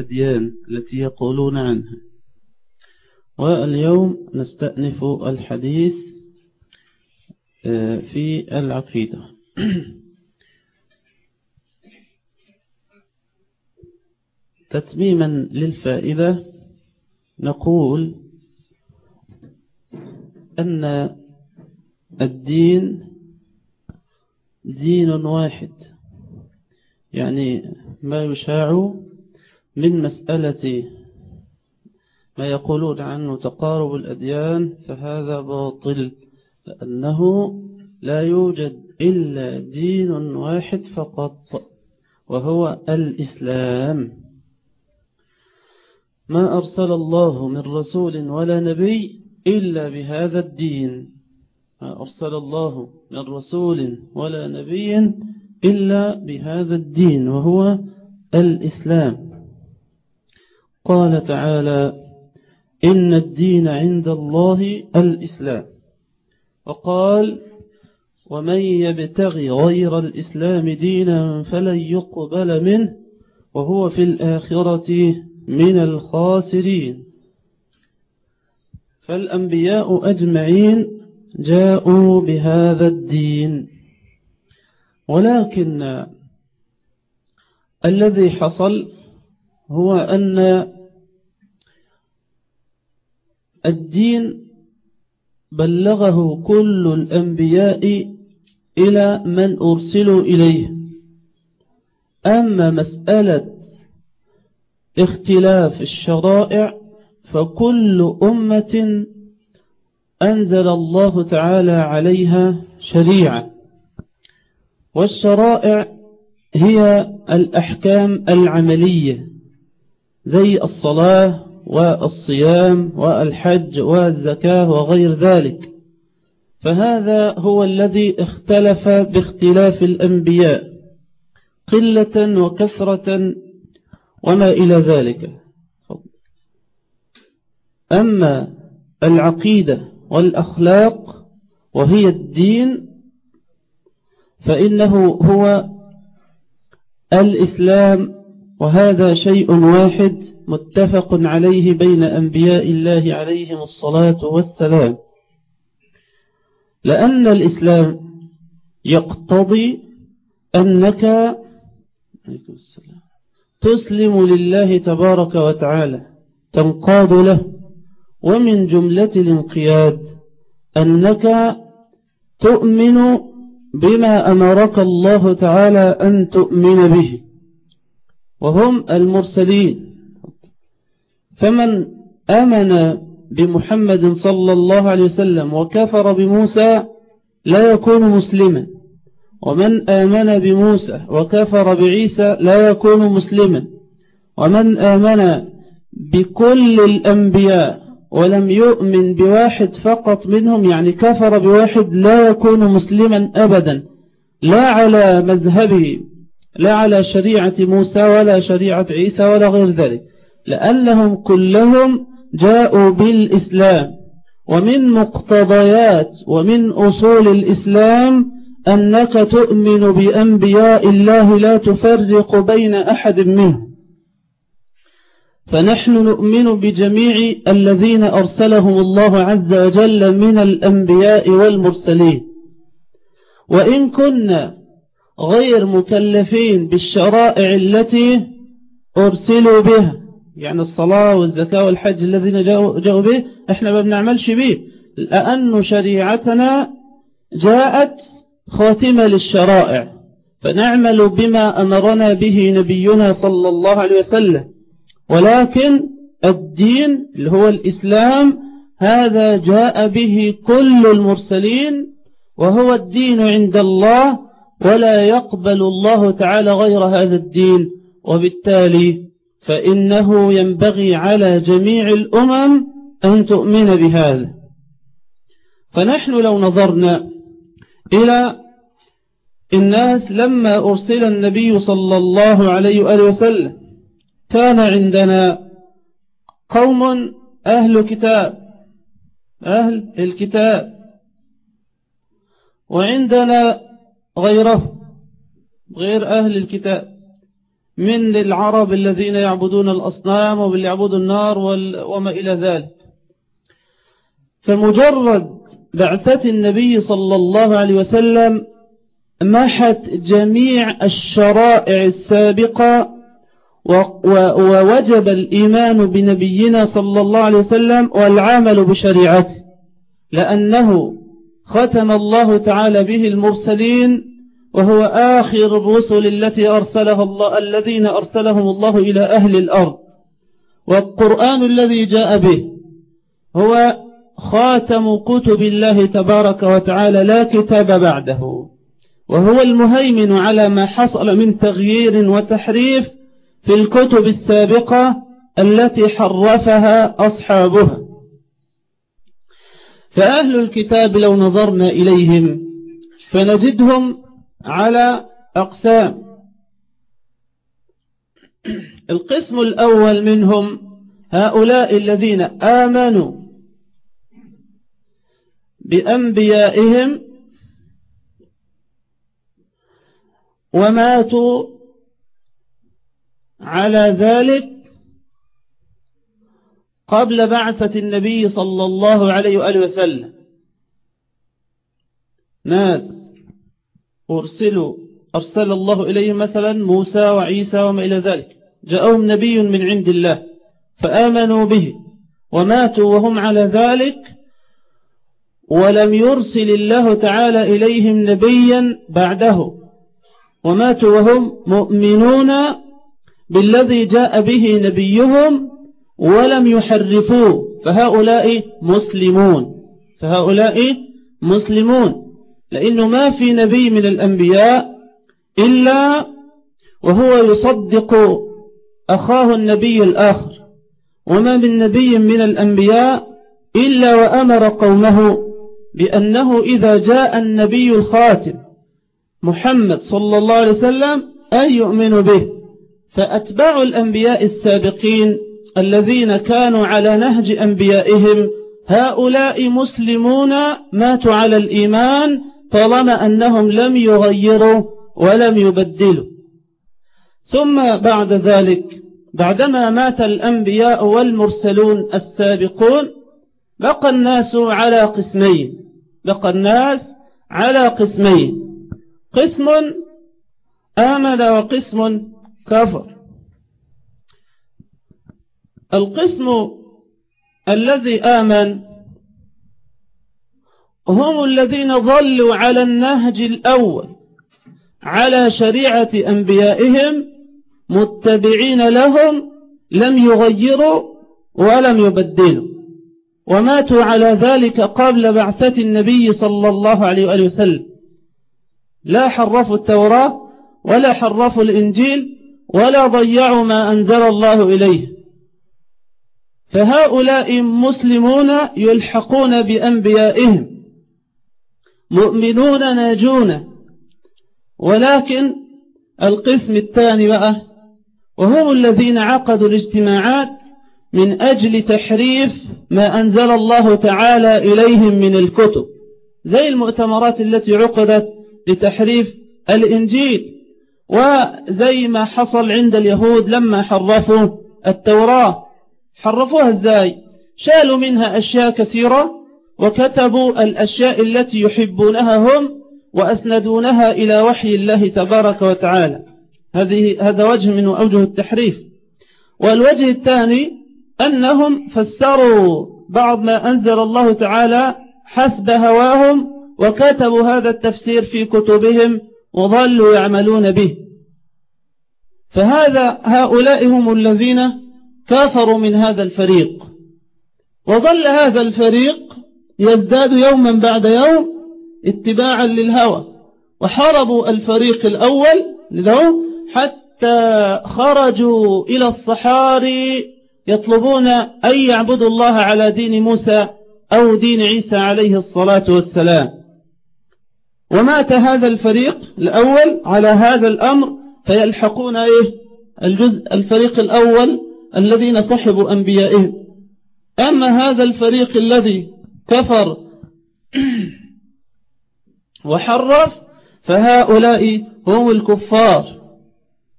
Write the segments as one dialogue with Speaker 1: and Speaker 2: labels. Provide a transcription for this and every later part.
Speaker 1: الأديان التي يقولون عنها. واليوم نستأنف الحديث آه، في العقيدة. تتميما للفائدة نقول أن الدين دين واحد يعني ما يشاع من مسألة ما يقولون عنه تقارب الأديان فهذا باطل لأنه لا يوجد إلا دين واحد فقط وهو الإسلام. ما أرسل الله من رسول ولا نبي إلا بهذا الدين. ما أرسل الله من رسول ولا نبي إلا بهذا الدين وهو الإسلام. قال تعالى إن الدين عند الله الإسلام. وقال ومن يبتغي غير الإسلام دينا فلن يقبل منه وهو في الآخرة من الخاسرين. فالأنبياء أجمعين جاءوا بهذا الدين. ولكن الذي حصل هو أن الدين بلغه كل الأنبياء إلى من أرسلوا إليه. أما مسألة اختلاف الشرائع فكل أمة أنزل الله تعالى عليها شريعة. والشرائع هي الأحكام العملية زي الصلاة والصيام والحج والزكاة وغير ذلك. فهذا هو الذي اختلف باختلاف الأنبياء قلة وكثرة وما إلى ذلك. أما العقيدة والأخلاق وهي الدين فإنه هو الإسلام وهذا شيء واحد متفق عليه بين أنبياء الله عليهم الصلاة والسلام. لأن الإسلام يقتضي أنك تسلم لله تبارك وتعالى تنقاد له ومن جملة الانقياد أنك تؤمن بما أمرك الله تعالى أن تؤمن به. وهم المرسلين. فمن آمن بمحمد صلى الله عليه وسلم وكفر بموسى لا يكون مسلما. ومن آمن بموسى وكفر بعيسى لا يكون مسلما. ومن آمن بكل الأنبياء ولم يؤمن بواحد فقط منهم يعني كفر بواحد لا يكون مسلما أبدا. لا على مذهبه لا على شريعة موسى ولا شريعة عيسى ولا غير ذلك لأنهم كلهم جاءوا بالإسلام. ومن مقتضيات ومن أصول الإسلام أنك تؤمن بأنبياء الله لا تفرق بين أحد منهم فنحن نؤمن بجميع الذين أرسلهم الله عز وجل من الأنبياء والمرسلين. وإن كنا غير مكلفين بالشرائع التي أرسلوا بها. يعني الصلاة والزكاة والحج الذين جاءوا, به إحنا ما بنعملش به. لأن شريعتنا جاءت خاتمة للشرائع. فنعمل بما أمرنا به نبينا صلى الله عليه وسلم. ولكن الدين اللي هو الإسلام هذا جاء به كل المرسلين وهو الدين عند الله ولا يقبل الله تعالى غير هذا الدين. وبالتالي فإنه ينبغي على جميع الأمم أن تؤمن بهذا. فنحن لو نظرنا إلى الناس لما أرسل النبي صلى الله عليه وآله وسلم كان عندنا قوم أهل كتاب أهل الكتاب وعندنا غيره غير أهل الكتاب. من العرب الذين يعبدون الأصنام واللي يعبدوا النار وما إلى ذلك. فمجرد بعثة النبي صلى الله عليه وسلم محت جميع الشرائع السابقة ووجب الإيمان بنبينا صلى الله عليه وسلم والعمل بشريعته. لأنه ختم الله تعالى به المرسلين وهو آخر الرسل التي أرسلها الله الذين أرسلهم الله إلى أهل الأرض. والقرآن الذي جاء به هو خاتم كتب الله تبارك وتعالى لا كتاب بعده. وهو المهيمن على ما حصل من تغيير وتحريف في الكتب السابقة التي حرفها أصحابها فأهل الكتاب لو نظرنا إليهم فنجدهم على أقسام. القسم الأول منهم هؤلاء الذين آمنوا بأنبيائهم وماتوا على ذلك قبل بعثة النبي صلى الله عليه وآله وسلم. ناس أرسلوا أرسل الله إليهم مثلا موسى وعيسى وما إلى ذلك. جاءهم نبي من عند الله فآمنوا به وماتوا وهم على ذلك. ولم يرسل الله تعالى إليهم نبيا بعده. وماتوا وهم مؤمنون بالذي جاء به نبيهم ولم يحرفوه فهؤلاء مسلمون. فهؤلاء مسلمون. لأنه ما في نبي من الأنبياء إلا وهو يصدق أخاه النبي الآخر. وما من نبي من الأنبياء إلا وأمر قومه بأنه إذا جاء النبي الخاتم محمد صلى الله عليه وسلم أن يؤمن به. فأتباع الأنبياء السابقين الذين كانوا على نهج أنبيائهم هؤلاء مسلمون ماتوا على الإيمان طالما أنهم لم يغيروا ولم يبدلوا. ثم بعد ذلك بعدما مات الأنبياء والمرسلون السابقون بقى الناس على قسمين. بقى الناس على قسمين. قسم آمن وقسم كفر. القسم الذي آمن هم الذين ظلوا على النهج الأول على شريعة أنبيائهم متبعين لهم لم يغيروا ولم يبدلوا وماتوا على ذلك قبل بعثة النبي صلى الله عليه وآله وسلم لا حرفوا التوراة ولا حرفوا الإنجيل ولا ضيعوا ما أنزل الله إليه فهؤلاء مسلمون يلحقون بأنبيائهم. مؤمنون ناجون. ولكن القسم الثاني بقى وهم الذين عقدوا الاجتماعات من أجل تحريف ما أنزل الله تعالى إليهم من الكتب زي المؤتمرات التي عقدت لتحريف الإنجيل وزي ما حصل عند اليهود لما حرفوا التوراة. حرفوها إزاي؟ شالوا منها أشياء كثيرة وكتبوا الأشياء التي يحبونها هم وأسندونها إلى وحي الله تبارك وتعالى. هذه هذا وجه من أوجه التحريف. والوجه الثاني أنهم فسروا بعض ما أنزل الله تعالى حسب هواهم وكتبوا هذا التفسير في كتبهم وظلوا يعملون به. فهذا هؤلاء هم الذين كافروا من هذا الفريق. وظل هذا الفريق يزداد يوما بعد يوم اتباعا للهوى. وحاربوا الفريق الأول لذو حتى خرجوا إلى الصحاري يطلبون أن يعبدوا الله على دين موسى أو دين عيسى عليه الصلاة والسلام. ومات هذا الفريق الأول على هذا الأمر فيلحقون إيه؟ الجزء الفريق الأول الذين صحبوا أنبيائهم أما هذا الفريق الذي كفر وحرف فهؤلاء هم الكفار.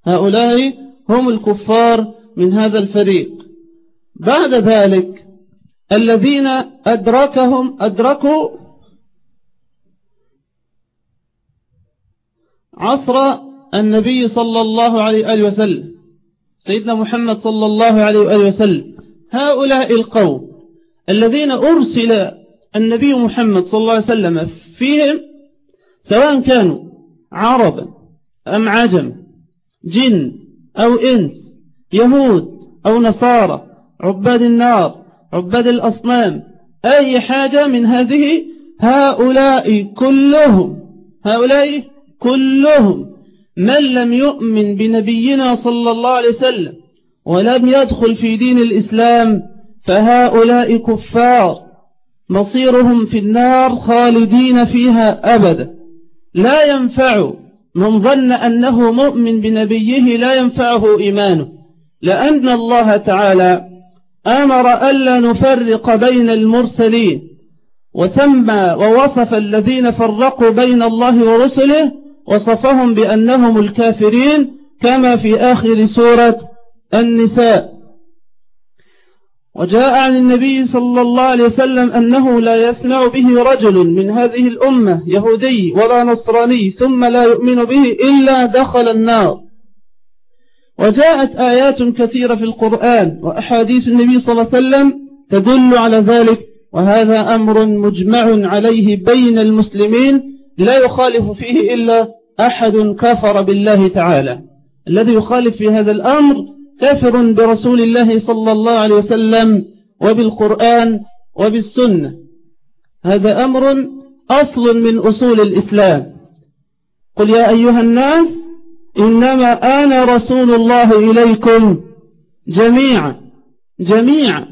Speaker 1: هؤلاء هم الكفار من هذا الفريق. بعد ذلك الذين أدركهم أدركوا عصر النبي صلى الله عليه وسلم. سيدنا محمد صلى الله عليه وسلم. هؤلاء القوم الذين أرسل النبي محمد صلى الله عليه وسلم فيهم سواء كانوا عربا أم عجم جن أو إنس يهود أو نصارى عباد النار عباد الأصنام أي حاجة من هذه؟ هؤلاء كلهم هؤلاء كلهم من لم يؤمن بنبينا صلى الله عليه وسلم ولم يدخل في دين الإسلام فهؤلاء كفار. مصيرهم في النار خالدين فيها أبدا. لا ينفع من ظن أنه مؤمن بنبيه لا ينفعه إيمانه. لأن الله تعالى أمر ألا نفرق بين المرسلين وسمى ووصف الذين فرقوا بين الله ورسله وصفهم بأنهم الكافرين كما في آخر سورة النساء. وجاء عن النبي صلى الله عليه وسلم أنه لا يسمع به رجل من هذه الأمة يهودي ولا نصراني ثم لا يؤمن به إلا دخل النار. وجاءت آيات كثيرة في القرآن وأحاديث النبي صلى الله عليه وسلم تدل على ذلك وهذا أمر مجمع عليه بين المسلمين لا يخالف فيه إلا أحد كفر بالله تعالى. الذي يخالف في هذا الأمر كافر برسول الله صلى الله عليه وسلم وبالقرآن وبالسنة. هذا أمر أصل من أصول الإسلام. قل يا أيها الناس إنما أنا رسول الله إليكم جميعا جميعا.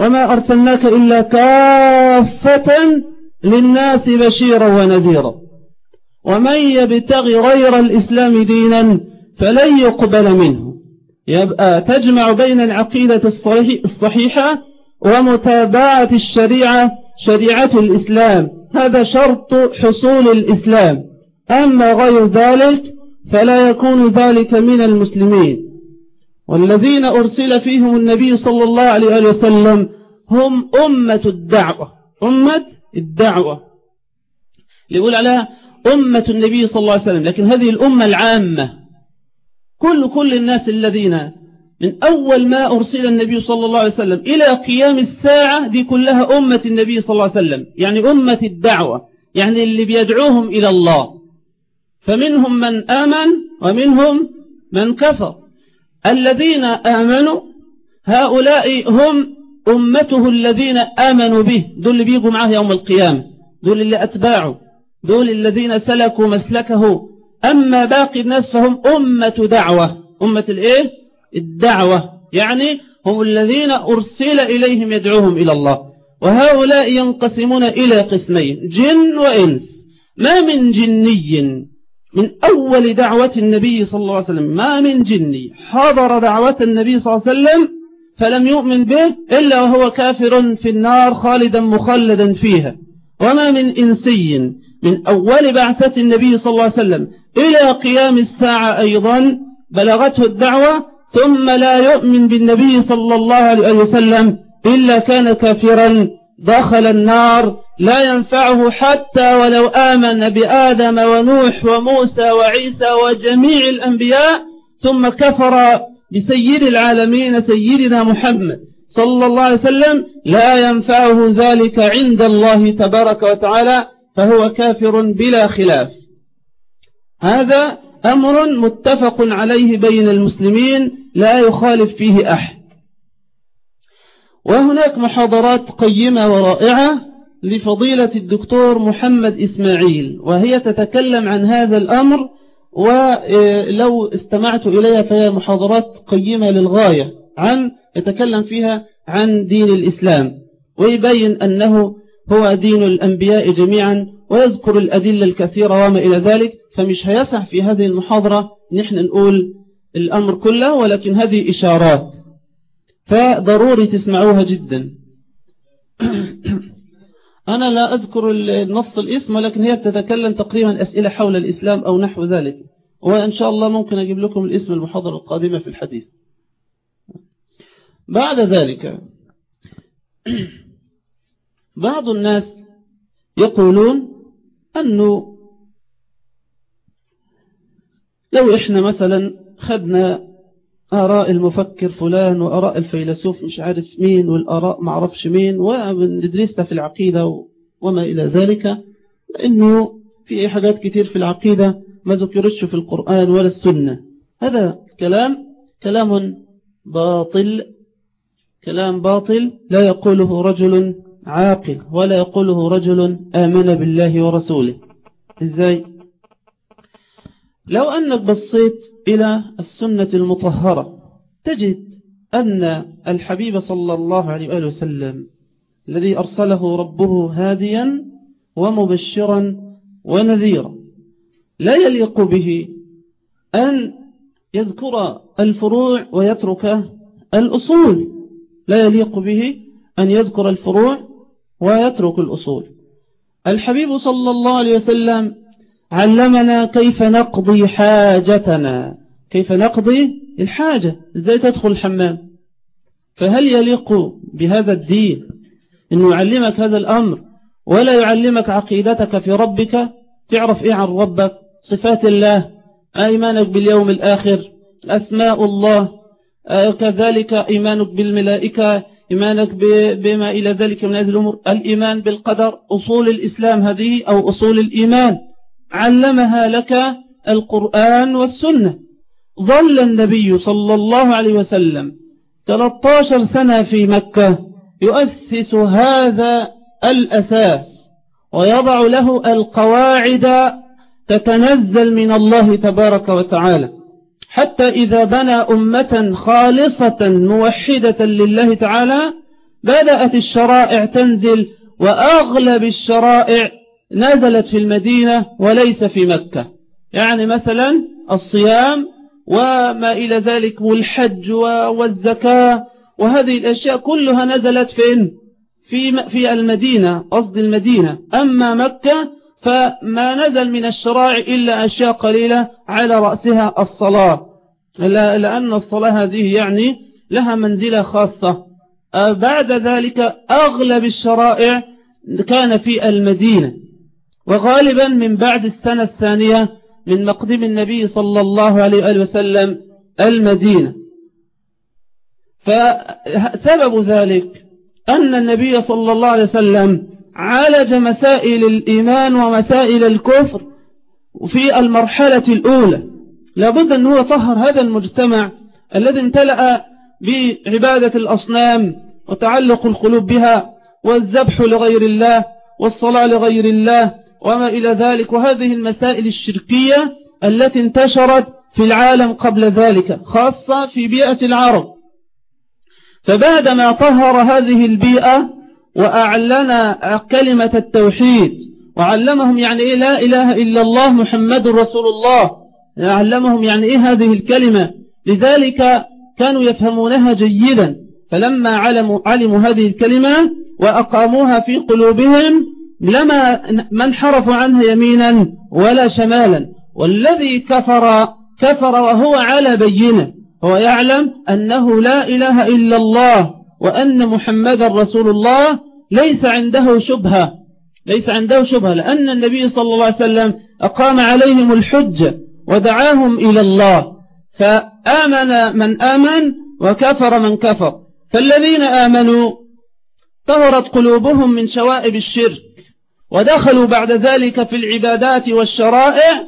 Speaker 1: وما أرسلناك إلا كافة للناس بشيرا ونذيرا. ومن يبتغي غير الإسلام دينا فلن يقبل منه. يبقى تجمع بين العقيدة الصحيحة ومتابعة الشريعة شريعة الإسلام. هذا شرط حصول الإسلام. أما غير ذلك فلا يكون ذلك من المسلمين. والذين أرسل فيهم النبي صلى الله عليه وسلم هم أمة الدعوة. أمة الدعوة. يقول عليها أمة النبي صلى الله عليه وسلم. لكن هذه الأمة العامة كل كل الناس الذين من أول ما أرسل النبي صلى الله عليه وسلم إلى قيام الساعة دي كلها أمة النبي صلى الله عليه وسلم. يعني أمة الدعوة يعني اللي بيدعوهم إلى الله. فمنهم من آمن ومنهم من كفر. الذين آمنوا هؤلاء هم أمته الذين آمنوا به. دول اللي بيجوا معه يوم القيامة. دول اللي أتباعوا دول الذين سلكوا مسلكه. أما باقي الناس فهم أمة دعوة. أمة الإيه؟ الدعوة. يعني هم الذين أرسل إليهم يدعوهم إلى الله. وهؤلاء ينقسمون إلى قسمين جن وإنس. ما من جني. من أول دعوة النبي صلى الله عليه وسلم. ما من جني. حضر دعوة النبي صلى الله عليه وسلم فلم يؤمن به إلا وهو كافر في النار خالدا مخلدا فيها. وما من إنسي. من أول بعثة النبي صلى الله عليه وسلم إلى قيام الساعة أيضا بلغته الدعوة ثم لا يؤمن بالنبي صلى الله عليه وسلم إلا كان كافرا. دخل النار لا ينفعه حتى ولو آمن بآدم ونوح وموسى وعيسى وجميع الأنبياء ثم كفر بسيد العالمين سيدنا محمد صلى الله عليه وسلم. لا ينفعه ذلك عند الله تبارك وتعالى. فهو كافر بلا خلاف. هذا أمر متفق عليه بين المسلمين لا يخالف فيه أحد. وهناك محاضرات قيمة ورائعة لفضيلة الدكتور محمد إسماعيل وهي تتكلم عن هذا الأمر ولو استمعت إليها فهي محاضرات قيمة للغاية عن يتكلم فيها عن دين الإسلام ويبين أنه هو دين الأنبياء جميعا ويذكر الأدلة الكثيرة وما إلى ذلك فمش هيسع في هذه المحاضرة نحن نقول الأمر كله ولكن هذه إشارات. فضروري تسمعوها جدا. أنا لا أذكر النص الاسم ولكن هي بتتكلم تقريبا أسئلة حول الإسلام أو نحو ذلك. وإن شاء الله ممكن أجيب لكم الاسم المحاضرة القادمة في الحديث. بعد ذلك بعض الناس يقولون أنه لو إحنا مثلا خدنا آراء المفكر فلان وآراء الفيلسوف مش عارف مين والآراء معرفش مين وندرسها في العقيدة وما إلى ذلك لأنه في حاجات كتير في العقيدة ما ذكرتش في القرآن ولا السنة. هذا كلام كلام باطل كلام باطل لا يقوله رجل عاقل ولا يقوله رجل آمن بالله ورسوله. إزاي؟ لو أنك بصيت إلى السنة المطهرة تجد أن الحبيب صلى الله عليه وآله وسلم الذي أرسله ربه هاديا ومبشرا ونذيرا لا يليق به أن يذكر الفروع ويترك الأصول لا يليق به أن يذكر الفروع ويترك الأصول. الحبيب صلى الله عليه وسلم علمنا كيف نقضي حاجتنا. كيف نقضي الحاجة؟ إزاي تدخل الحمام؟ فهل يليق بهذا الدين انه يعلمك هذا الأمر ولا يعلمك عقيدتك في ربك؟ تعرف إيه عن ربك؟ صفات الله إيمانك باليوم الآخر أسماء الله كذلك إيمانك بالملائكة إيمانك بما إلى ذلك من هذه الأمور. الإيمان بالقدر أصول الإسلام هذه أو أصول الإيمان. علمها لك القرآن والسنة. ظل النبي صلى الله عليه وسلم 13 سنة في مكة يؤسس هذا الأساس ويضع له القواعد تتنزل من الله تبارك وتعالى. حتى إذا بنى أمة خالصة موحدة لله تعالى بدأت الشرائع تنزل وأغلب الشرائع نزلت في المدينة وليس في مكة. يعني مثلا الصيام وما إلى ذلك والحج والزكاة وهذه الأشياء كلها نزلت فين؟ في في المدينة قصد المدينة. أما مكة فما نزل من الشرائع إلا أشياء قليلة على رأسها الصلاة. لأن الصلاة هذه يعني لها منزلة خاصة. بعد ذلك أغلب الشرائع كان في المدينة. وغالبا من بعد السنة الثانية من مقدم النبي صلى الله عليه وسلم المدينة. فسبب ذلك أن النبي صلى الله عليه وسلم عالج مسائل الإيمان ومسائل الكفر في المرحلة الأولى. لابد أن هو طهر هذا المجتمع الذي امتلأ بعبادة الأصنام وتعلق القلوب بها والذبح لغير الله والصلاة لغير الله وما إلى ذلك. وهذه المسائل الشركية التي انتشرت في العالم قبل ذلك خاصة في بيئة العرب. فبعدما طهر هذه البيئة وأعلن كلمة التوحيد. وعلمهم يعني إيه لا إله إلا الله محمد رسول الله. علمهم يعني إيه هذه الكلمة. لذلك كانوا يفهمونها جيدا. فلما علموا, علموا هذه الكلمة وأقاموها في قلوبهم لما ما انحرفوا عنها يمينا ولا شمالا. والذي كفر كفر وهو على بينة. هو يعلم أنه لا إله إلا الله. وأن محمد رسول الله ليس عنده شبهة ليس عنده شبهة لأن النبي صلى الله عليه وسلم أقام عليهم الحجة ودعاهم إلى الله فآمن من آمن وكفر من كفر. فالذين آمنوا طهرت قلوبهم من شوائب الشرك ودخلوا بعد ذلك في العبادات والشرائع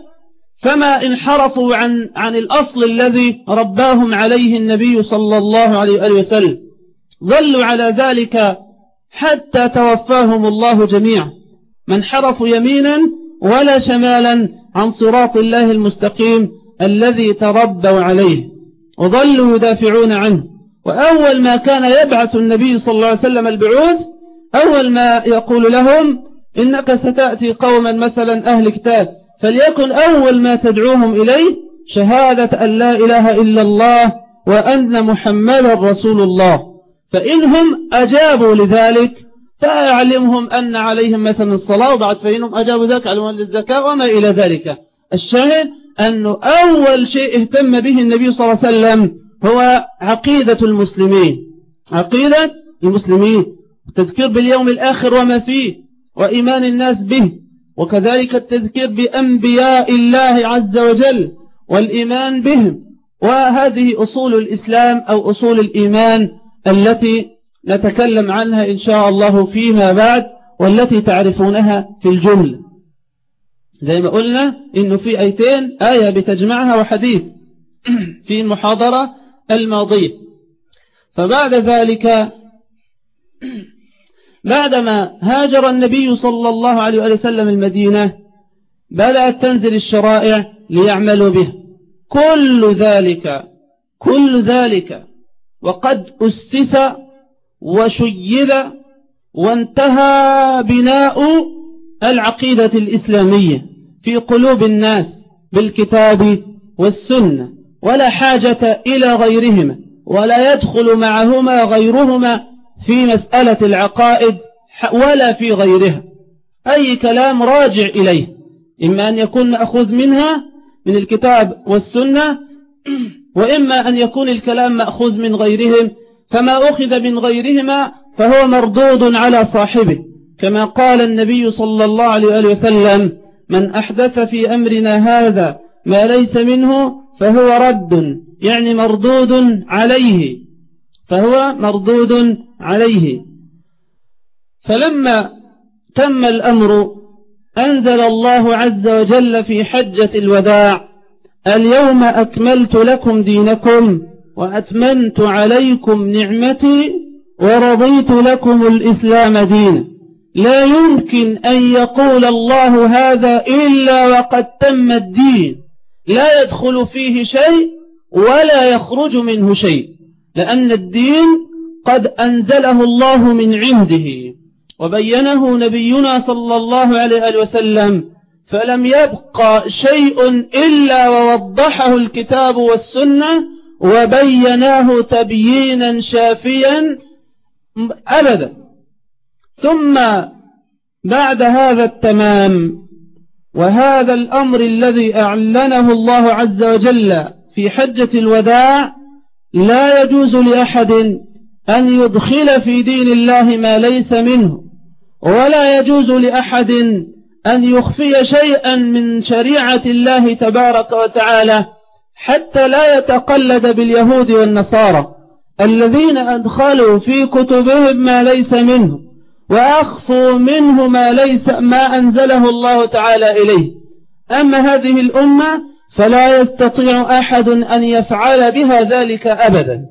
Speaker 1: فما انحرفوا عن, عن الأصل الذي رباهم عليه النبي صلى الله عليه وسلم. ظلوا على ذلك حتى توفاهم الله جميعا. من حرفوا يمينا ولا شمالا عن صراط الله المستقيم الذي تربوا عليه. وظلوا يدافعون عنه. وأول ما كان يبعث النبي صلى الله عليه وسلم البعوث أول ما يقول لهم إنك ستأتي قوما مثلا أهل كتاب فليكن أول ما تدعوهم إليه شهادة أن لا إله إلا الله وأن محمد رسول الله. فإنهم أجابوا لذلك فأعلمهم أن عليهم مثلا الصلاة وبعد فإنهم أجابوا ذلك علمهم للزكاة وما إلى ذلك. الشاهد أنه أول شيء اهتم به النبي صلى الله عليه وسلم هو عقيدة المسلمين. عقيدة المسلمين التذكير باليوم الآخر وما فيه وإيمان الناس به وكذلك التذكير بأنبياء الله عز وجل والإيمان بهم. وهذه أصول الإسلام أو أصول الإيمان التي نتكلم عنها إن شاء الله فيما بعد والتي تعرفونها في الجملة زي ما قلنا إنه في آيتين آية بتجمعها وحديث في المحاضرة الماضية. فبعد ذلك بعدما هاجر النبي صلى الله عليه وسلم المدينة بدأت تنزل الشرائع ليعملوا به. كل ذلك كل ذلك وقد أسس وشيد وانتهى بناء العقيدة الإسلامية في قلوب الناس بالكتاب والسنة ولا حاجة إلى غيرهما ولا يدخل معهما غيرهما في مسألة العقائد ولا في غيرها. أي كلام راجع إليه إما أن يكون مأخوذ منها من الكتاب والسنة وإما أن يكون الكلام مأخوذ من غيرهم فما أخذ من غيرهما فهو مردود على صاحبه. كما قال النبي صلى الله عليه وسلم من أحدث في أمرنا هذا ما ليس منه فهو رد يعني مردود عليه فهو مردود عليه. فلما تم الأمر أنزل الله عز وجل في حجة الوداع اليوم أكملت لكم دينكم وأتممت عليكم نعمتي ورضيت لكم الإسلام دينا. لا يمكن أن يقول الله هذا إلا وقد تم الدين. لا يدخل فيه شيء ولا يخرج منه شيء لأن الدين قد أنزله الله من عنده. وبينه نبينا صلى الله عليه وسلم فلم يبقى شيء إلا ووضحه الكتاب والسنة وبيناه تبيينا شافيا أبدا. ثم بعد هذا التمام وهذا الأمر الذي أعلنه الله عز وجل في حجة الوداع لا يجوز لأحد أن يدخل في دين الله ما ليس منه ولا يجوز لأحد أن يخفي شيئا من شريعة الله تبارك وتعالى حتى لا يتقلد باليهود والنصارى الذين أدخلوا في كتبهم ما ليس منه وأخفوا منه ما ليس ما أنزله الله تعالى إليه. أما هذه الأمة فلا يستطيع أحد أن يفعل بها ذلك أبدا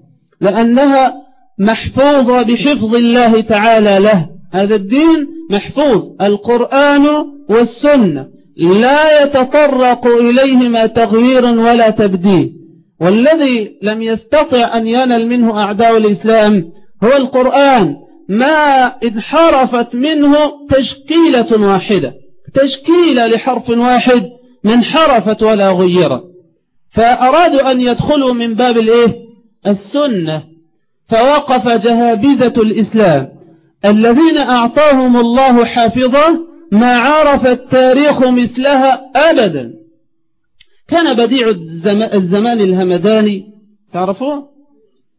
Speaker 1: لأنها محفوظة بحفظ الله تعالى له. هذا الدين محفوظ القرآن والسنة. لا يتطرق إليهما تغيير ولا تبديل. والذي لم يستطع أن ينل منه أعداء الإسلام هو القرآن. ما انحرفت منه تشكيلة واحدة. تشكيلة لحرف واحد من حرفت ولا غيرت. فأرادوا أن يدخلوا من باب الإيه؟ السنة. فوقف جهابذة الإسلام. الذين أعطاهم الله حافظة ما عرف التاريخ مثلها أبدا. كان بديع الزمان الهمداني تعرفوه؟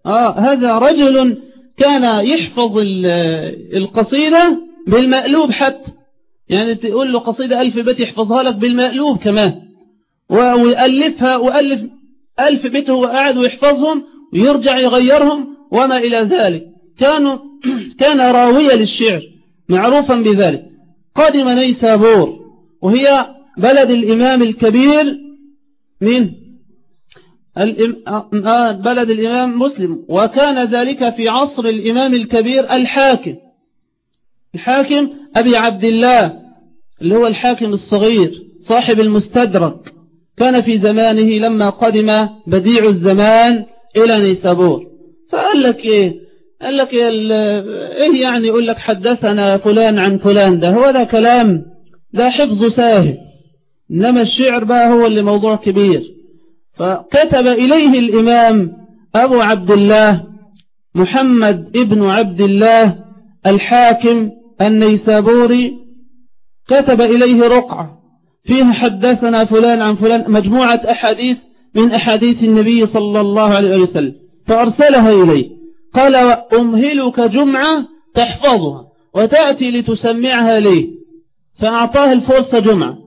Speaker 1: آه هذا رجل كان يحفظ القصيدة بالمقلوب حتى. يعني تقول له قصيدة ألف بيت يحفظها لك بالمقلوب كمان. ويألفها وألف ألف بيت هو قاعد ويحفظهم ويرجع يغيرهم وما إلى ذلك. كانوا كان راوية للشعر معروفا بذلك. قدم نيسابور وهي بلد الإمام الكبير من آه، بلد الإمام مسلم. وكان ذلك في عصر الإمام الكبير الحاكم. الحاكم أبي عبد الله اللي هو الحاكم الصغير صاحب المستدرك. كان في زمانه لما قدم بديع الزمان إلى نيسابور. فقال لك إيه؟ قال لك إيه يعني يقول لك حدثنا فلان عن فلان؟ ده هو ده كلام ده حفظ ساهل. إنما الشعر بقى هو اللي موضوع كبير. فكتب إليه الإمام أبو عبد الله محمد ابن عبد الله الحاكم النيسابوري كتب إليه رقعة فيها حدثنا فلان عن فلان مجموعة أحاديث من أحاديث النبي صلى الله عليه وسلم فأرسلها إليه. قال أمهلك جمعة تحفظها وتأتي لتسمعها لي. فأعطاه الفرصة جمعة.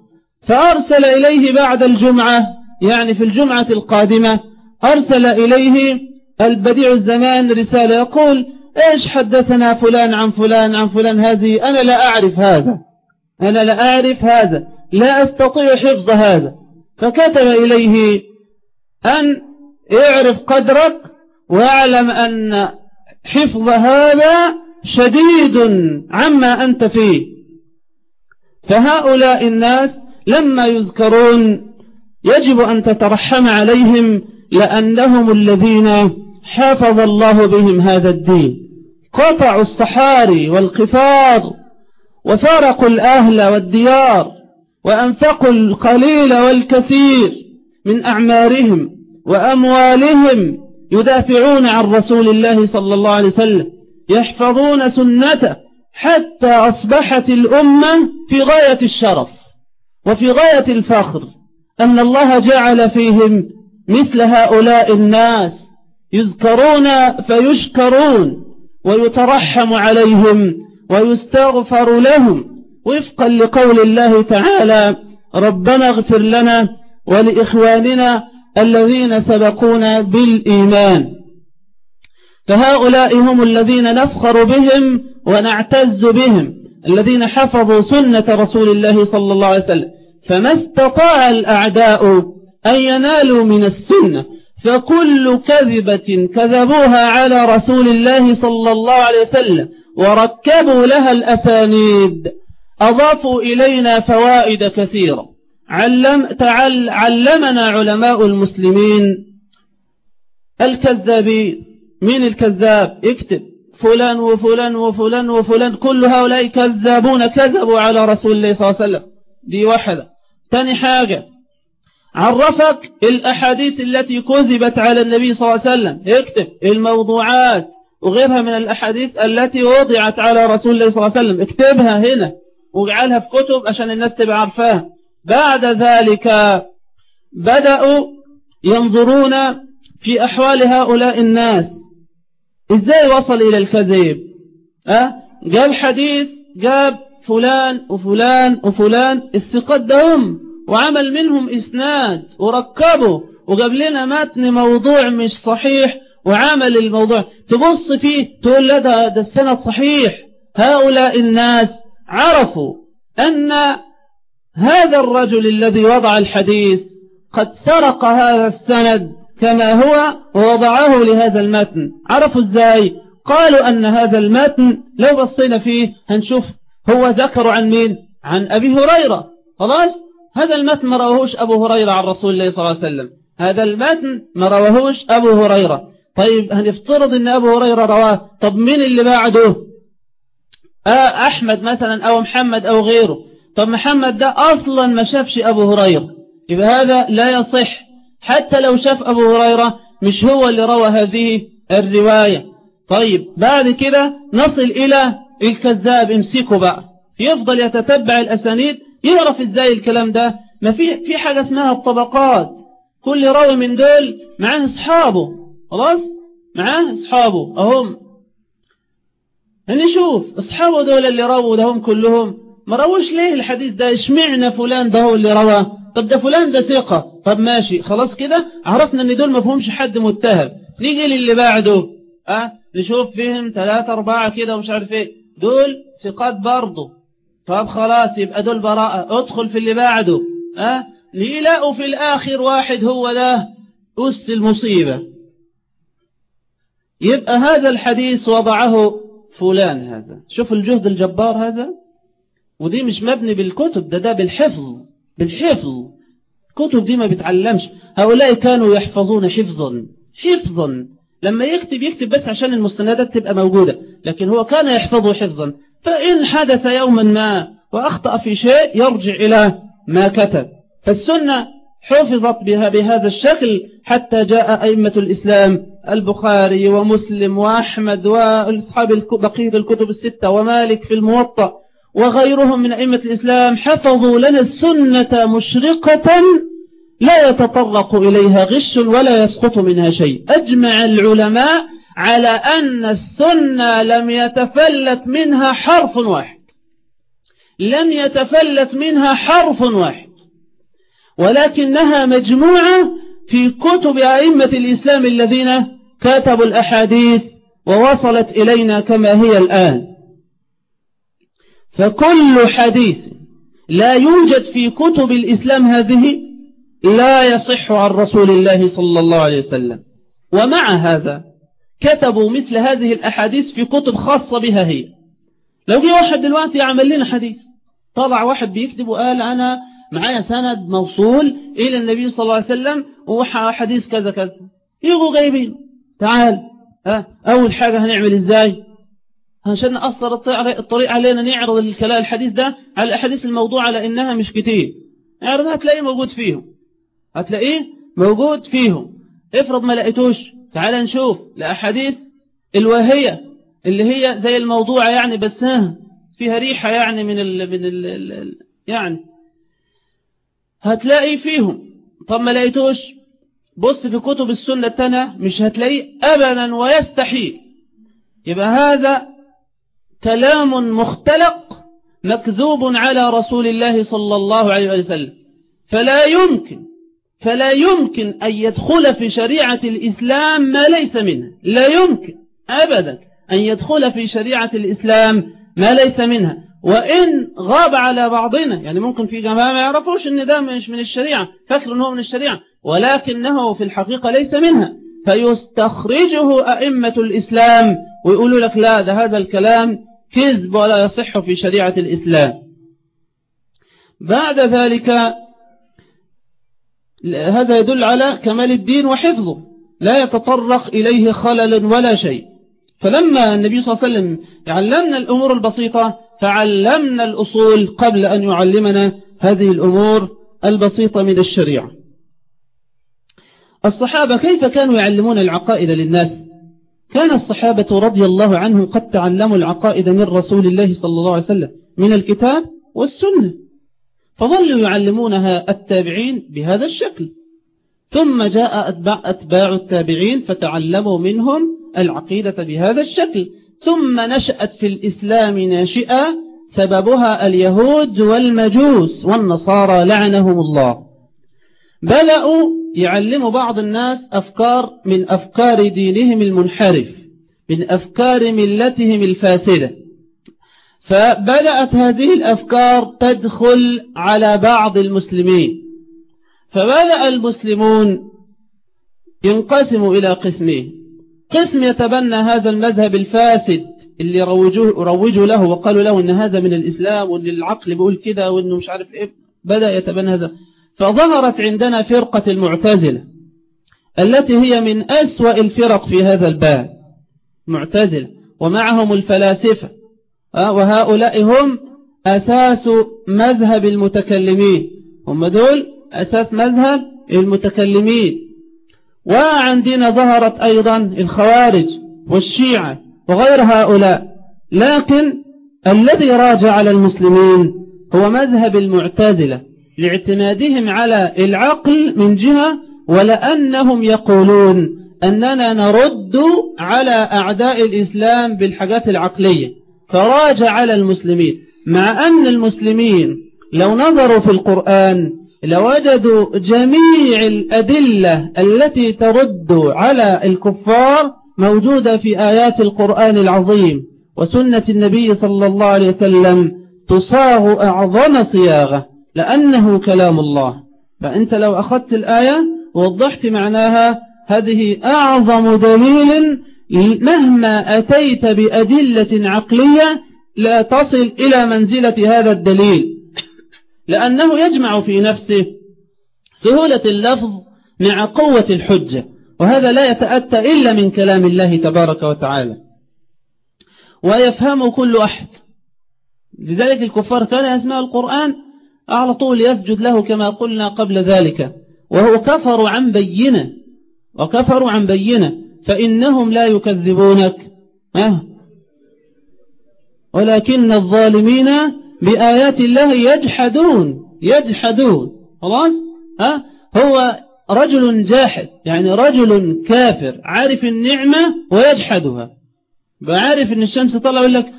Speaker 1: فأرسل إليه بعد الجمعة يعني في الجمعة القادمة أرسل إليه البديع الزمان رسالة يقول إيش حدثنا فلان عن فلان عن فلان هذه؟ أنا لا أعرف هذا. أنا لا أعرف هذا. لا أستطيع حفظ هذا. فكتب إليه أن يعرف قدرك ويعلم أن حفظ هذا شديد عما أنت فيه. فهؤلاء الناس لما يذكرون يجب أن تترحم عليهم لأنهم الذين حافظ الله بهم هذا الدين. قطعوا الصحاري والقفار وفارقوا الأهل والديار وأنفقوا القليل والكثير من أعمارهم وأموالهم يدافعون عن رسول الله صلى الله عليه وسلم يحفظون سنته حتى أصبحت الأمة في غاية الشرف وفي غاية الفخر أن الله جعل فيهم مثل هؤلاء الناس يذكرون فيشكرون ويترحم عليهم ويستغفر لهم. وفقا لقول الله تعالى ربنا اغفر لنا ولإخواننا الذين سبقونا بالإيمان. فهؤلاء هم الذين نفخر بهم ونعتز بهم الذين حفظوا سنة رسول الله صلى الله عليه وسلم. فما استطاع الأعداء أن ينالوا من السنة فكل كذبة كذبوها على رسول الله صلى الله عليه وسلم وركبوا لها الأسانيد. أضافوا إلينا فوائد كثيرة. علم تعل علمنا علماء المسلمين الكذابين مين الكذاب؟ اكتب. فلان وفلان وفلان وفلان كل هؤلاء كذابون كذبوا على رسول الله صلى الله عليه وسلم. دي واحدة. تاني حاجة. عرفك الأحاديث التي كذبت على النبي صلى الله عليه وسلم. اكتب الموضوعات وغيرها من الأحاديث التي وضعت على رسول الله صلى الله عليه وسلم. اكتبها هنا. واجعلها في كتب عشان الناس تبقى عارفاها. بعد ذلك بدأوا ينظرون في أحوال هؤلاء الناس. إزاي وصل إلى الكذب؟ أه؟ جاب حديث جاب فلان وفلان وفلان الثقات وعمل منهم إسناد وركبه وجاب لنا متن موضوع مش صحيح وعمل الموضوع. تبص فيه تقول لا ده, ده السند صحيح. هؤلاء الناس عرفوا أن هذا الرجل الذي وضع الحديث قد سرق هذا السند كما هو ووضعه لهذا المتن. عرفوا إزاي؟ قالوا أن هذا المتن لو بصينا فيه هنشوف هو ذكر عن مين؟ عن أبي هريرة. خلاص؟ هذا المتن ما رواهوش أبو هريرة عن رسول الله صلى الله عليه وسلم. هذا المتن ما رواهوش أبو هريرة. طيب هنفترض أن أبو هريرة رواه. طب مين اللي بعده؟ آه أحمد مثلا أو محمد أو غيره. طب محمد ده أصلا ما شافش أبو هريرة. يبقى هذا لا يصح. حتى لو شاف أبو هريرة مش هو اللي روى هذه الرواية. طيب بعد كده نصل إلى الكذاب. امسكه بقى. يفضل يتتبع الأسانيد. يعرف إزاي الكلام ده؟ ما في في حاجة اسمها الطبقات. كل راوي من دول معاه أصحابه. خلاص؟ معاه أصحابه. أهم. نشوف أصحابه دول اللي رووا ده هم كلهم. ما رووش ليه الحديث ده؟ اشمعنا فلان ده هو اللي رواه؟ طب ده فلان ده ثقة. طب ماشي خلاص كده؟ عرفنا إن دول ما فهمش حد متهم. نيجي للي بعده. آه نشوف فيهم ثلاثة أربعة كده ومش عارف إيه. دول ثقات برضه طب خلاص يبقى دول براءة. ادخل في اللي بعده. آه ليلاقوا في الآخر واحد هو ده. أس المصيبة. يبقى هذا الحديث وضعه فلان هذا. شوف الجهد الجبار هذا. ودي مش مبني بالكتب ده ده بالحفظ بالحفظ. كتب دي ما بتعلمش. هؤلاء كانوا يحفظون حفظا حفظا. لما يكتب يكتب بس عشان المستندات تبقى موجودة لكن هو كان يحفظه حفظا. فإن حدث يوما ما وأخطأ في شيء يرجع إلى ما كتب. فالسنة حفظت بها بهذا الشكل حتى جاء أئمة الإسلام البخاري ومسلم وأحمد وأصحاب بقية الكتب الستة ومالك في الموطأ. وغيرهم من أئمة الإسلام حفظوا لنا السنة مشرقة لا يتطرق إليها غش ولا يسقط منها شيء. أجمع العلماء على أن السنة لم يتفلت منها حرف واحد. لم يتفلت منها حرف واحد. ولكنها مجموعة في كتب أئمة الإسلام الذين كتبوا الأحاديث ووصلت إلينا كما هي الآن. فكل حديث لا يوجد في كتب الإسلام هذه لا يصح عن رسول الله صلى الله عليه وسلم. ومع هذا كتبوا مثل هذه الأحاديث في كتب خاصة بها هي. لو جه واحد دلوقتي يعمل لنا حديث طلع واحد بيكتب وقال أنا معايا سند موصول إلى النبي صلى الله عليه وسلم وحديث كذا كذا. يجوا جايبين تعال أول حاجة هنعمل إزاي؟ عشان نأثر الطريق علينا نعرض الكلام الحديث ده على الأحاديث الموضوع على إنها مش كتير. اعرضها هتلاقيه موجود فيهم. هتلاقيه موجود فيهم. افرض ما لقيتوش. تعال نشوف الأحاديث الواهية اللي هي زي الموضوع يعني بس فيها ريحة يعني من ال من ال يعني. هتلاقي فيهم. طب ما لقيتوش. بص في كتب السنة التانية مش هتلاقيه أبدا ويستحيل. يبقى هذا كلام مختلق مكذوب على رسول الله صلى الله عليه وسلم. فلا يمكن فلا يمكن أن يدخل في شريعة الإسلام ما ليس منها. لا يمكن أبدا أن يدخل في شريعة الإسلام ما ليس منها. وإن غاب على بعضنا يعني ممكن في جماعة ما يعرفوش أن ده مش من الشريعة فكر أنه من الشريعة ولكنه في الحقيقة ليس منها. فيستخرجه أئمة الإسلام ويقولوا لك لا ده هذا الكلام كذب ولا يصح في شريعة الإسلام. بعد ذلك هذا يدل على كمال الدين وحفظه. لا يتطرق إليه خلل ولا شيء. فلما النبي صلى الله عليه وسلم علمنا الأمور البسيطة فعلمنا الأصول قبل أن يعلمنا هذه الأمور البسيطة من الشريعة. الصحابة كيف كانوا يعلمون العقائد للناس؟ كان الصحابة رضي الله عنهم قد تعلموا العقائد من رسول الله صلى الله عليه وسلم من الكتاب والسنة. فظلوا يعلمونها التابعين بهذا الشكل. ثم جاء أتباع, أتباع التابعين فتعلموا منهم العقيدة بهذا الشكل. ثم نشأت في الإسلام ناشئة سببها اليهود والمجوس والنصارى لعنهم الله. بدأوا يعلموا بعض الناس أفكار من أفكار دينهم المنحرف من أفكار ملتهم الفاسدة. فبدأت هذه الأفكار تدخل على بعض المسلمين. فبدأ المسلمون ينقسموا إلى قسمين. قسم يتبنى هذا المذهب الفاسد اللي روجوه روجوا له وقالوا له إن هذا من الإسلام وإن العقل بيقول كده وإنه مش عارف إيه. بدأ يتبنى هذا. فظهرت عندنا فرقة المعتزلة التي هي من أسوأ الفرق في هذا الباب. معتزلة ومعهم الفلاسفة وهؤلاء هم أساس مذهب المتكلمين. هم دول أساس مذهب المتكلمين. وعندنا ظهرت أيضا الخوارج والشيعة وغير هؤلاء. لكن الذي راجع على المسلمين هو مذهب المعتزلة. لاعتمادهم على العقل من جهة ولأنهم يقولون أننا نرد على أعداء الإسلام بالحاجات العقلية. فراجع على المسلمين. مع أن المسلمين لو نظروا في القرآن لوجدوا جميع الأدلة التي ترد على الكفار موجودة في آيات القرآن العظيم وسنة النبي صلى الله عليه وسلم تصاغ أعظم صياغة. لأنه كلام الله. فأنت لو أخذت الآية ووضحت معناها هذه أعظم دليل مهما أتيت بأدلة عقلية لا تصل إلى منزلة هذا الدليل. لأنه يجمع في نفسه سهولة اللفظ مع قوة الحجة وهذا لا يتأتى إلا من كلام الله تبارك وتعالى. ويفهم كل أحد. لذلك الكفار كان يسمع القرآن على طول يسجد له كما قلنا قبل ذلك. وهو كفر عن بينة. وكفروا عن بينة. فإنهم لا يكذبونك. ولكن الظالمين بآيات الله يجحدون. يجحدون. خلاص؟ ها؟ هو رجل جاحد. يعني رجل كافر. عارف النعمة ويجحدها. بعارف إن الشمس طلع يقول لك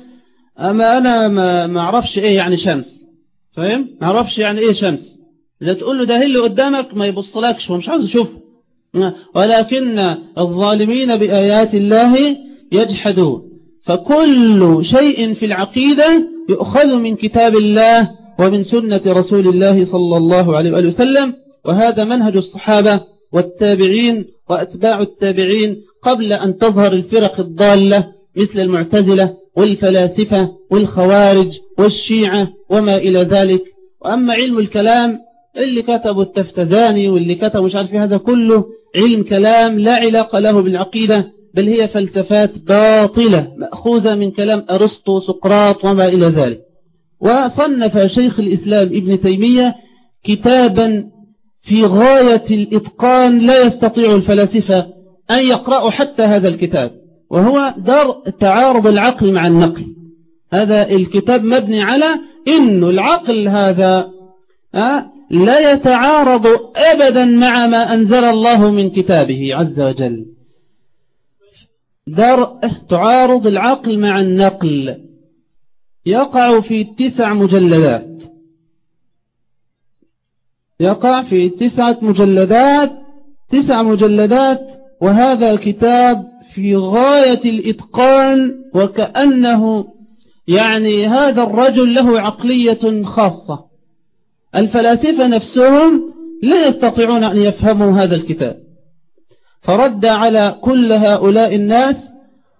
Speaker 1: أما أنا ما, ما أعرفش إيه يعني شمس. فاهم؟ ما أعرفش يعني إيه شمس. إذا تقول له ده اللي قدامك ما يبصلكش ومش عاوز يشوفه. ولكن الظالمين بآيات الله يجحدون. فكل شيء في العقيدة يؤخذ من كتاب الله ومن سنة رسول الله صلى الله عليه وآله وسلم. وهذا منهج الصحابة والتابعين وأتباع التابعين قبل أن تظهر الفرق الضالة مثل المعتزلة والفلاسفة والخوارج والشيعة وما إلى ذلك. وأما علم الكلام اللي كتبوا التفتزاني واللي كتبوا مش عارف هذا كله علم كلام لا علاقة له بالعقيدة بل هي فلسفات باطلة مأخوذة من كلام أرسطو سقراط وما إلى ذلك. وصنف شيخ الإسلام ابن تيمية كتابا في غاية الإتقان لا يستطيع الفلاسفة أن يقرأوا حتى هذا الكتاب. وهو دار تعارض العقل مع النقل. هذا الكتاب مبني على إن العقل هذا لا يتعارض أبدا مع ما أنزل الله من كتابه عز وجل. دار تعارض العقل مع النقل. يقع في تسع مجلدات. يقع في تسعة مجلدات تسع مجلدات وهذا كتاب في غاية الإتقان وكأنه يعني هذا الرجل له عقلية خاصة. الفلاسفة نفسهم لا يستطيعون أن يفهموا هذا الكتاب. فرد على كل هؤلاء الناس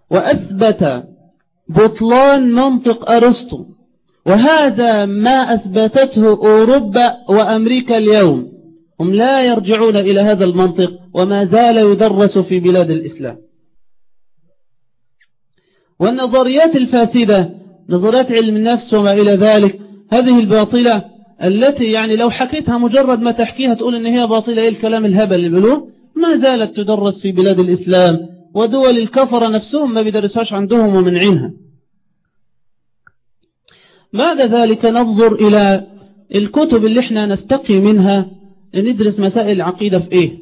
Speaker 1: وأثبت بطلان منطق أرسطو. وهذا ما أثبتته أوروبا وأمريكا اليوم. هم لا يرجعون إلى هذا المنطق وما زال يدرس في بلاد الإسلام. والنظريات الفاسدة نظريات علم النفس وما إلى ذلك هذه الباطلة التي يعني لو حكيتها مجرد ما تحكيها تقول إن هي باطلة إيه الكلام الهبل اللي ما زالت تدرس في بلاد الإسلام ودول الكفر نفسهم ما بيدرسوهاش عندهم ومنعينها بعد ذلك ننظر إلى الكتب اللي إحنا نستقي منها ندرس مسائل العقيدة في إيه؟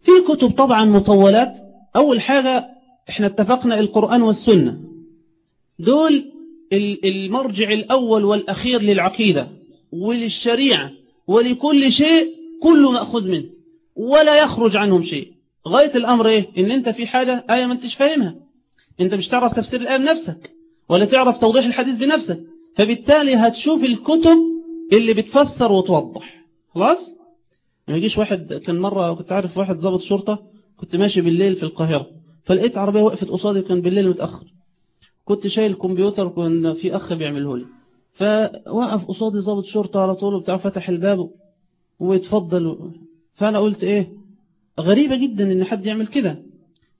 Speaker 1: في كتب طبعا مطولات أول حاجة إحنا اتفقنا القرآن والسنة. دول المرجع الأول والأخير للعقيدة وللشريعة ولكل شيء كله مأخذ منه ولا يخرج عنهم شيء. غاية الأمر إيه؟ إن أنت في حاجة آية ما أنتش فاهمها. أنت مش تعرف تفسير الآية بنفسك ولا تعرف توضيح الحديث بنفسك. فبالتالي هتشوف الكتب اللي بتفسر وتوضح. خلاص؟ ما يجيش واحد كان مرة كنت عارف واحد ضابط شرطة كنت ماشي بالليل في القاهرة. فلقيت عربية وقفت قصادي كان بالليل متأخر. كنت شايل الكمبيوتر كان في أخ بيعمله لي. فوقف قصادي ضابط شرطة على طول وبتاع فتح الباب ويتفضل فأنا قلت إيه؟ غريبة جدا إن حد يعمل كده.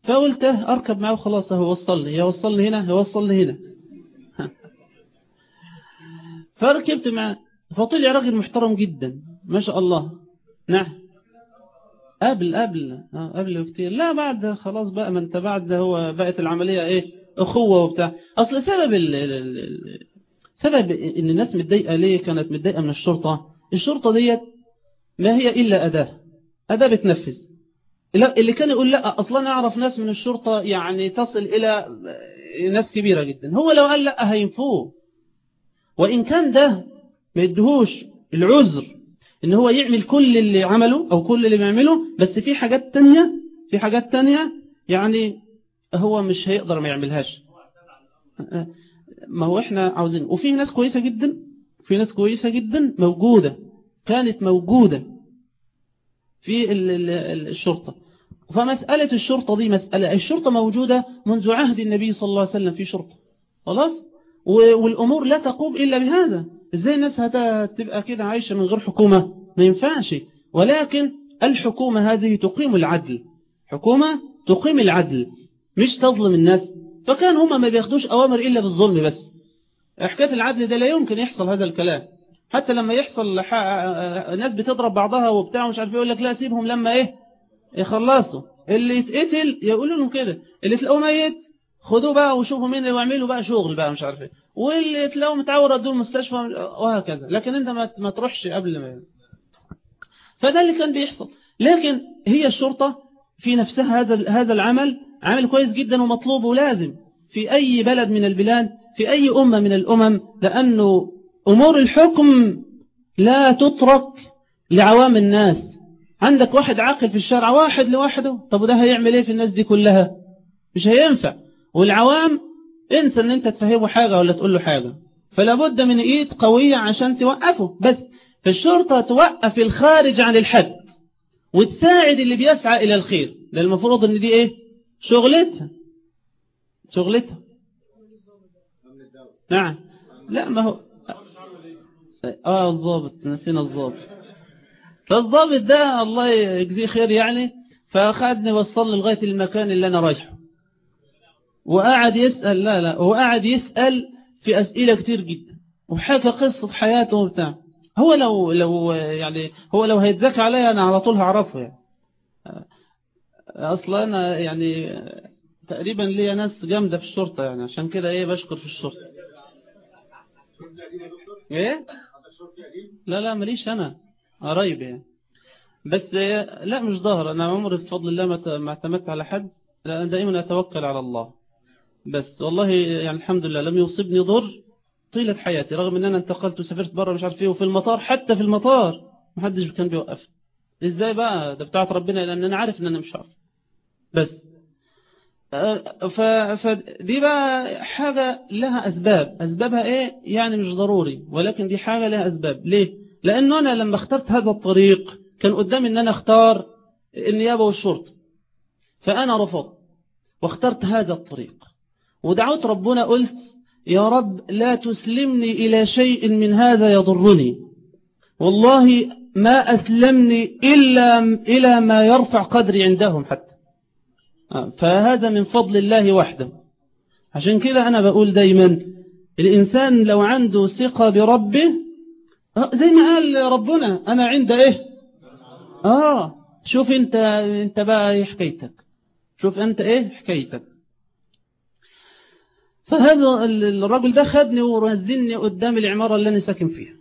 Speaker 1: فقلت أركب معه خلاص هو وصلني. يوصلني هنا يوصلني هنا. فركبت معه فطلع راجل محترم جدا. ما شاء الله. نعم. قبل قبل قبل كتير لا بعد خلاص بقى ما انت بعد هو بقت العملية إيه؟ أخوة وبتاع. أصل سبب ال ال سبب إن الناس متضايقة ليه كانت متضايقة من الشرطة؟ الشرطة ديت ما هي إلا أداة. أداة بتنفذ. اللي كان يقول لا أصلا أعرف ناس من الشرطة يعني تصل إلى ناس كبيرة جدا. هو لو قال لا هينفوه. وإن كان ده ما يدهوش العذر. إن هو يعمل كل اللي عمله أو كل اللي بيعمله بس في حاجات تانية في حاجات تانية يعني هو مش هيقدر ما يعملهاش. ما هو إحنا عاوزين وفي ناس كويسة جدا في ناس كويسة جدا موجودة كانت موجودة في الشرطة. فمسألة الشرطة دي مسألة الشرطة موجودة منذ عهد النبي صلى الله عليه وسلم في شرطة خلاص؟ والأمور لا تقوم إلا بهذا. إزاي الناس هتبقى كده عايشة من غير حكومة. ما ينفعش. ولكن الحكومة هذه تقيم العدل. حكومة تقيم العدل مش تظلم الناس. فكان هما ما بياخدوش أوامر إلا بالظلم بس. حكاية العدل ده لا يمكن يحصل هذا الكلام. حتى لما يحصل ناس بتضرب بعضها وبتاع مش عارف يقول لك لا سيبهم لما إيه؟ يخلصوا اللي يتقتل يقولوا لهم كده. اللي تلاقوه ميت خدوه بقى وشوفوا مين اللي يعملوا بقى شغل بقى مش عارف إيه. واللي تلاقوا متعور ادوه المستشفى وهكذا. لكن انت ما ما تروحش قبل ما فده اللي كان بيحصل. لكن هي الشرطة في نفسها هذا هذا العمل عمل كويس جدا ومطلوب ولازم. في أي بلد من البلاد في أي أمة من الأمم لأنه أمور الحكم لا تترك لعوام الناس. عندك واحد عاقل في الشارع واحد لوحده. طب وده هيعمل إيه في الناس دي كلها؟ مش هينفع. والعوام انسى ان انت تفهمه حاجة ولا تقول له حاجة. فلا بد من ايد قوية عشان توقفه. بس فالشرطة توقف الخارج عن الحد وتساعد اللي بيسعى إلى الخير. ده المفروض إن دي إيه؟ شغلتها. شغلتها. نعم. لا ما هو. آه الضابط. نسينا الضابط. فالضابط ده الله يجزيه خير يعني. فأخذني وصلني لغاية المكان اللي أنا رايحه. وقعد يسأل لا لا هو قعد يسأل في أسئلة كتير جدا. وحكى قصة حياته وبتاع. هو لو لو يعني هو لو هيتذكى عليا أنا على طول هعرفه يعني. أصلا أنا يعني تقريبا ليا ناس جامدة في الشرطة يعني. عشان كده إيه بشكر في الشرطة. إيه؟ لا لا ماليش أنا قريب يعني. بس لا مش ظاهر. أنا عمري بفضل الله ما اعتمدت على حد. لا دائما أتوكل على الله. بس والله يعني الحمد لله لم يصيبني ضر طيلة حياتي رغم إن أنا انتقلت وسافرت بره مش عارف إيه وفي المطار حتى في المطار ما حدش كان بيوقف إزاي بقى؟ ده بتاعت ربنا لأن أنا عارف إن أنا مش عارف بس. ف... فدي بقى حاجة لها أسباب. أسبابها إيه؟ يعني مش ضروري ولكن دي حاجة لها أسباب. ليه؟ لأنه أنا لما اخترت هذا الطريق كان قدامي أن أنا أختار النيابة والشرطة. فأنا رفضت واخترت هذا الطريق. ودعوت ربنا قلت يا رب لا تسلمني إلى شيء من هذا يضرني. والله ما أسلمني إلا إلى ما يرفع قدري عندهم حتى. فهذا من فضل الله وحده. عشان كده أنا بقول دايما الإنسان لو عنده ثقة بربه زي ما قال ربنا أنا عند إيه؟ آه شوف أنت أنت بقى إيه حكايتك؟ شوف أنت إيه حكايتك؟ فهذا الرجل ده خدني ونزلني قدام العمارة اللي أنا ساكن فيها.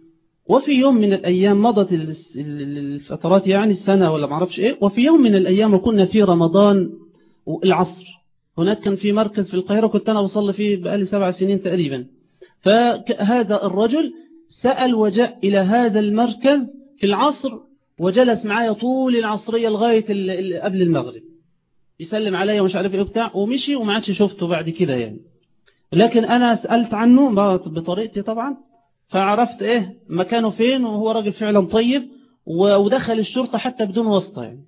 Speaker 1: وفي يوم من الأيام مضت الفترات يعني السنة ولا معرفش إيه وفي يوم من الأيام وكنا في رمضان العصر هناك كان في مركز في القاهرة كنت أنا وصل فيه بقالي سبع سنين تقريبا. فهذا الرجل سأل وجاء إلى هذا المركز في العصر وجلس معايا طول العصرية لغاية قبل المغرب. يسلم عليا ومش عارف إيه بتاع ومشي وما عادش شفته بعد كده يعني. لكن أنا سألت عنه بطريقتي طبعا فعرفت إيه مكانه فين وهو راجل فعلا طيب ودخل الشرطة حتى بدون واسطة يعني.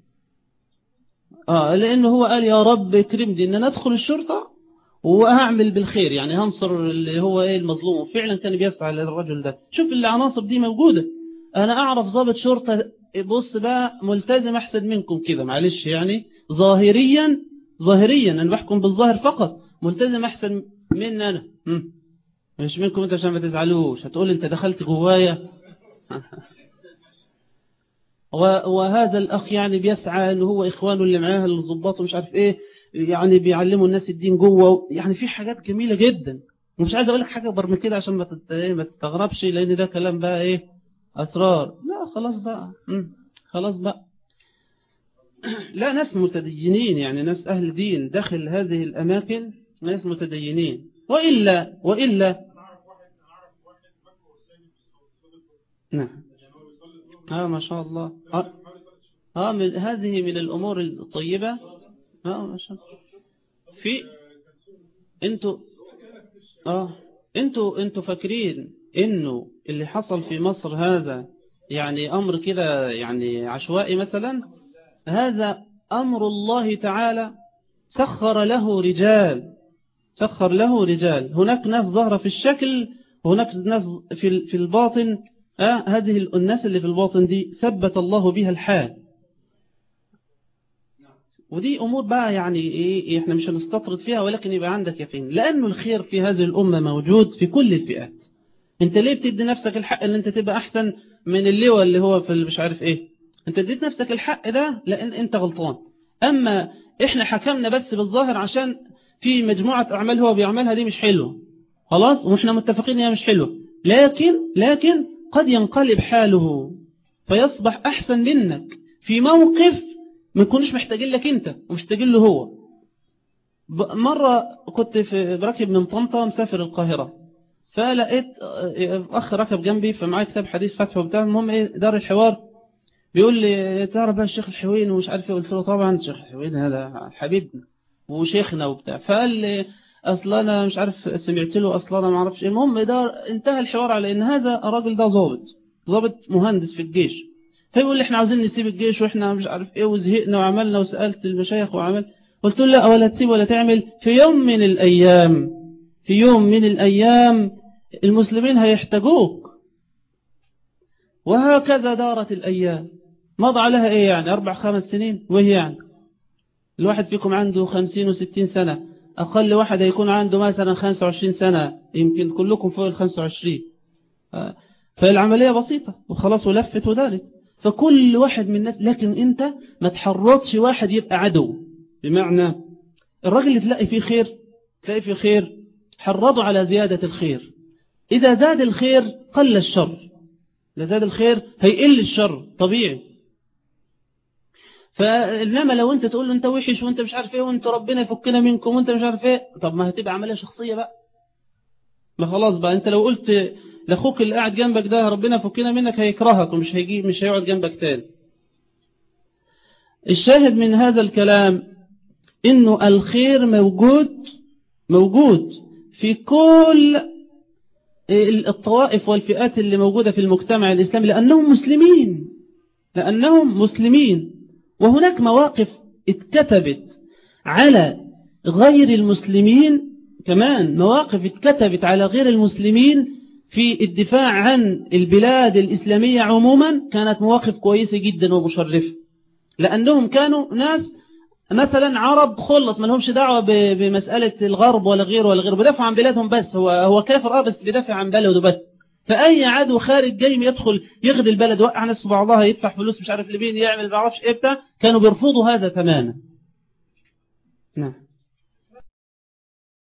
Speaker 1: آه لأنه هو قال يا رب اكرمني إن أنا أدخل الشرطة وهعمل بالخير يعني هنصر اللي هو إيه المظلوم. وفعلا كان بيسعى للرجل ده. شوف العناصر دي موجودة. أنا أعرف ضابط شرطة بص بقى ملتزم أحسن منكم كده معلش يعني ظاهريا ظاهريا أنا بحكم بالظاهر فقط ملتزم أحسن من أنا؟ مش منكم أنت عشان ما تزعلوش. هتقول أنت دخلت جوايا؟ وهذا الأخ يعني بيسعى أنه هو إخوانه اللي معاه الضباط ومش عارف إيه يعني بيعلموا الناس الدين جوه. يعني في حاجات جميلة جدا. ومش عايز أقول لك حاجة أكبر من كده عشان ما ما تستغربش لأن ده كلام بقى إيه أسرار. لا خلاص بقى. خلاص بقى. لا ناس متدينين يعني ناس أهل دين داخل هذه الأماكن ناس متدينين وإلا وإلا نعم. آه ما شاء الله. آه, آه من هذه من الأمور الطيبة. آه ما شاء الله. في أنتوا آه أنتوا أنتوا فاكرين إنه اللي حصل في مصر هذا يعني أمر كده يعني عشوائي مثلا؟ هذا أمر الله تعالى سخر له رجال. سخر له رجال. هناك ناس ظهر في الشكل وهناك ناس في في الباطن. آه هذه الناس اللي في الباطن دي ثبت الله بها الحال. ودي أمور بقى يعني إيه إحنا مش هنستطرد فيها ولكن يبقى عندك يقين. لأنه الخير في هذه الأمة موجود في كل الفئات. أنت ليه بتدي نفسك الحق أن أنت تبقى أحسن من اللواء اللي هو في مش عارف إيه؟ أنت اديت نفسك الحق ده لأن أنت غلطان. أما إحنا حكمنا بس بالظاهر عشان في مجموعة أعمال هو بيعملها دي مش حلوة. خلاص؟ وإحنا متفقين هي مش حلوة. لكن لكن قد ينقلب حاله. فيصبح أحسن منك. في موقف ما يكونش محتاجين لك أنت ومحتاجين له هو. مرة كنت في راكب من طنطا مسافر القاهرة. فلقيت أخ ركب جنبي فمعاه كتاب حديث فتح وبتاع. المهم إيه دار الحوار. بيقول لي تعرف بقى الشيخ الحوين ومش عارف إيه. قلت له طبعا الشيخ الحوين هذا حبيبنا. وشيخنا وبتاع. فقال لي أصل أنا مش عارف سمعت له أصل أنا ما أعرفش المهم ده انتهى الحوار على إن هذا الراجل ده ضابط ضابط مهندس في الجيش. فيقول لي إحنا عاوزين نسيب الجيش وإحنا مش عارف إيه وزهقنا وعملنا وسألت المشايخ وعملت. قلت له لا ولا تسيب ولا تعمل. في يوم من الأيام في يوم من الأيام المسلمين هيحتاجوك. وهكذا دارت الأيام. مضى عليها إيه يعني؟ أربع خمس سنين؟ وهي يعني. الواحد فيكم عنده خمسين وستين سنة. أقل واحد يكون عنده مثلا خمسة وعشرين سنة يمكن كلكم فوق الخمسة وعشرين. فالعملية بسيطة وخلاص ولفت ودارت. فكل واحد من الناس لكن أنت ما تحرضش واحد يبقى عدو. بمعنى الراجل اللي تلاقي فيه خير تلاقي فيه خير حرضه على زيادة الخير. إذا زاد الخير قل الشر. إذا زاد الخير هيقل الشر طبيعي. فإنما لو أنت تقول له أنت وحش وأنت مش عارف إيه وأنت ربنا يفكنا منكم وأنت مش عارف إيه طب ما هتبقى عملية شخصية بقى. ما خلاص بقى أنت لو قلت لأخوك اللي قاعد جنبك ده ربنا يفكنا منك هيكرهك ومش هيجي مش هيقعد جنبك تاني. الشاهد من هذا الكلام إنه الخير موجود موجود في كل الطوائف والفئات اللي موجودة في المجتمع الإسلامي لأنهم مسلمين لأنهم مسلمين. وهناك مواقف اتكتبت على غير المسلمين كمان مواقف اتكتبت على غير المسلمين في الدفاع عن البلاد الإسلامية عموما. كانت مواقف كويسة جدا ومشرفة لأنهم كانوا ناس مثلا عرب خلص ما لهمش دعوة بمسألة الغرب ولا غيره ولا غيره بدافع عن بلادهم بس. هو هو كافر آه بس بيدافع عن بلده بس. فأي عدو خارج جاي يدخل يغدي البلد وقع ناس بعضها يدفع فلوس مش عارف لمين يعمل ما أعرفش إيه بتاع. كانوا بيرفضوا هذا تماما. نعم.